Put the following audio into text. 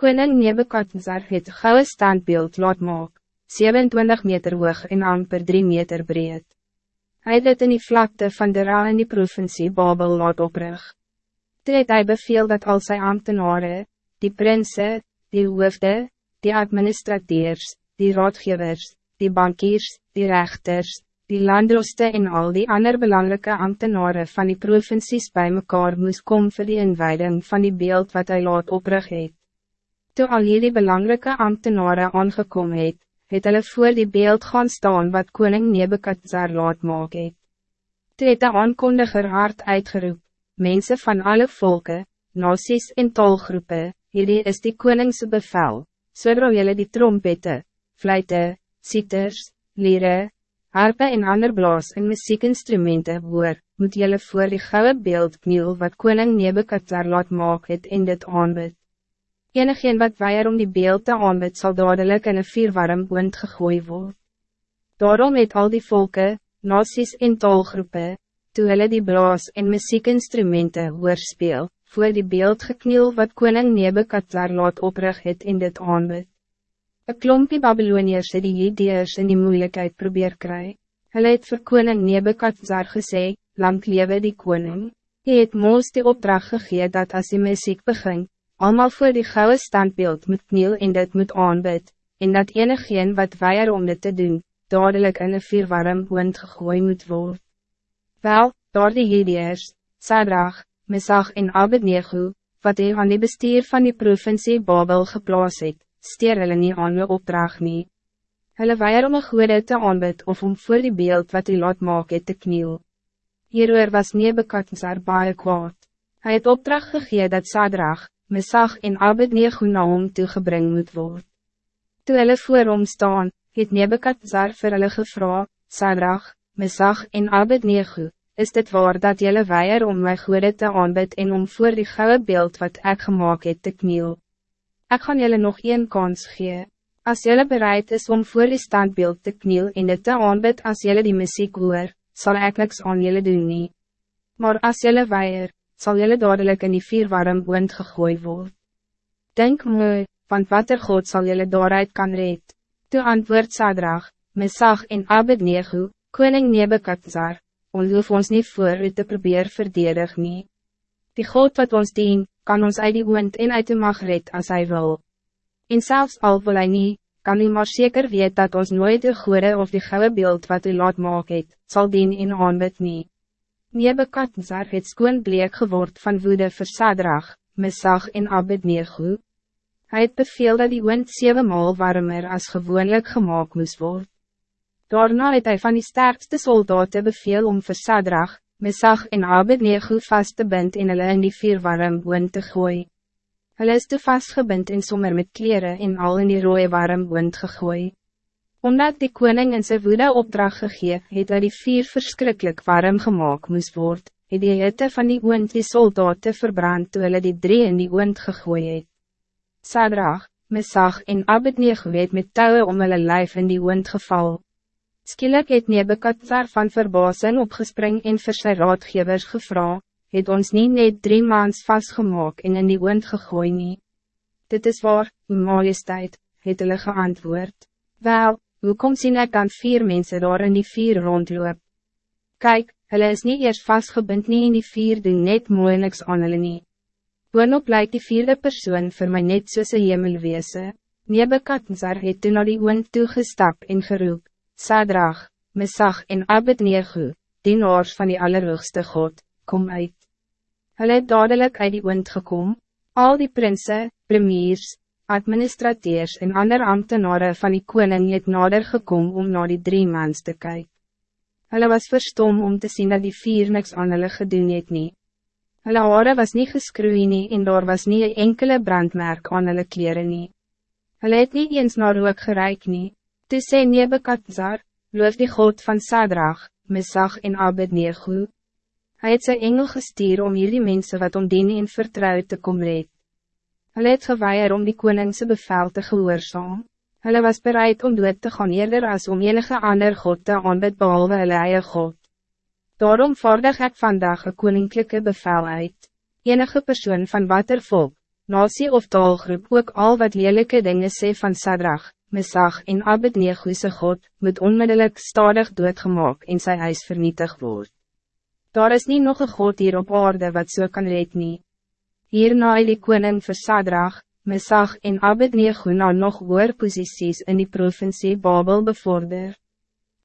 Koning Nebekadzar het gouden standbeeld laat maak, 27 meter hoog en amper 3 meter breed. Hij het dit in die vlakte van de Ra in die provincie Babel laat oprig. Toe het hy beveel dat al sy ambtenaren, die prinsen, die hoofde, die administrateurs, die raadgevers, die bankiers, die rechters, die landroste en al die ander belangrijke ambtenaren van die provincies bij mekaar moest kom vir die inwijding van die beeld wat hij laat oprig het. Toe al hierdie belangrijke ambtenaren aangekom het, het hulle voor die beeld gaan staan wat koning Nebekadzar laat maak het. Toe het die aankondiger hard uitgeroep, mensen van alle volken, nasies en taalgroepen, hierdie is die koningse bevel, zodra jullie die trompette, fluite, sitters, leren, harpe en ander blaas en muziekinstrumenten hoor, moet jullie voor die gouden beeld kniel wat koning Nebekadzar laat maak het in dit aanbid. Enigeen wat weier om die beeld te aanbid sal dadelijk in een vierwarm boond gegooi word. Daarom het al die volken, nasies en taalgroepen, toe hulle die blaas en muziekinstrumenten hoor speel, voor die beeld gekniel wat koning Nebekadzar laat oprig het in dit aanbid. Een klompie Babyloniërs het die Judeërs in die moeilijkheid probeer kry. Hulle het vir koning Nebekadzar gesê, lang lewe die koning. Hy het Moos die opdracht gegee dat as die muziek begin, allemaal voor die gouden standbeeld moet kniel en dit moet aanbid, en dat enigeen wat weier om dit te doen, dadelijk in een vierwarm wind gegooi moet worden. Wel, door die Judeërs, Sadrach, Mesach en Abednego, wat hy aan die bestuur van die provincie Babel geplaas het, steer hulle nie aan hulle opdracht nie. Hulle weier om een goede te aanbid of om voor die beeld wat hy laat maak het te kniel. Hieroor was Nebekadzar baie kwaad. Hij het opdracht gegee dat Sadrach, Mesach en Abednego na hom toegebring moet word. Toe hulle voor hom staan, het Nebekadzar vir hulle gevra, Sadrach, Mesach en Abednego, is dit waar dat jylle weier om my goede te aanbid en om voor die gouden beeld wat ek gemaakt het te kniel? Ik ga jullie nog één kans geven. Als jullie bereid is om voor die standbeeld te kniel en dit te aanbid als jullie die muziek hoor, zal ik niks aan jullie doen nie. Maar als jullie weier, zal jullie dadelijk in die vier warm wind gegooid worden. Denk mooi, want wat er God zal jullie daaruit kan red. Toe antwoord Sadrach, Mesach en Abednego, koning Nebekadzar, ons hoef ons niet voor u te probeer verdedig nie. Die God wat ons dient, kan ons uit die wind en uit de mag red as hy wil. En zelfs al wil hy nie, kan hy maar zeker weet dat ons nooit de goede of die gouden beeld wat hy laat maak het, sal dien en aanbid nie. Nebekadzar het skoon bleek geword van woede vir Sadrach, Mesach en Abednego. Hij het beveel dat die wind zeven maal warmer als gewoonlijk gemaakt moest worden. Daarna het hy van die sterkste soldaten beveel om vir Sadrach, Mesach en Abednego vast te bind en hulle in die vier warm woon te gooi. Hulle is te vastgebind en sommer met kleren en al in die rooie warm woon gegooi. Omdat die koning in sy woede opdracht gegeef het dat die vier verschrikkelijk warm gemaakt moest worden, het die hitte van die oond die soldaten verbrand toe hulle die drie in die oond gegooi het. Sadrach, Mesach en Abednego het met touwen om hulle lijf in die oond geval. Skielik het Nebekadzar van verbazing opgespring en vir sy raadgevers gevra, het ons niet net drie maans vastgemaak en in die wind gegooi nie. Dit is waar, majesteit, het hulle geantwoord. Wel, hoe kom sien ek dan vier mensen daar in die vier rondloop? Kijk, hulle is niet eerst vastgebind nie en die vier doen net mooi niks aan hulle nie. Boonop lyk die vierde persoon voor my net soos een hemelweese. Nebekadzar het toen na die wind toegestap en geroep. Sadrach, Mesach en Abednego, dienaars van die Allerhoogste God, kom uit. Hulle het dadelijk uit die wind gekom, al die prinsen, premiers, administrateurs en ander ambtenaren van die koning het nader gekom om naar die drie mans te kijken. Hulle was verstom om te zien dat die vier niks aan hulle gedoen het nie. Hulle haare was niet geskroei nie en daar was niet een enkele brandmerk aan hulle kleren nie. Hulle het nie eens naar rook gereik nie. Toe sê Nebekadzar, loof die God van Sadrach, Mesach en Abednego. Hij het sy engel gestuur om hierdie mensen wat om dien en vertrouwd te kom red. Hulle het geweier om die koningse bevel te gehoorzaam. Hulle was bereid om dood te gaan eerder as om enige ander God te aanbid behalwe hulle eie God. Daarom vaardig ik vandaag een koninklijke bevel uit. Enige persoon van watter volk, nasie of taalgroep ook al wat lelijke dingen sê van Sadrach, Mesach en Abednego se God, moet onmiddellijk stadig doodgemaak en sy huis vernietig word. Daar is niet nog een God hier op aarde wat so kan red nie. Hierna het die koning vir Sadrach, Mesach en Abednego na nog hoër posisies in die provincie Babel bevorder.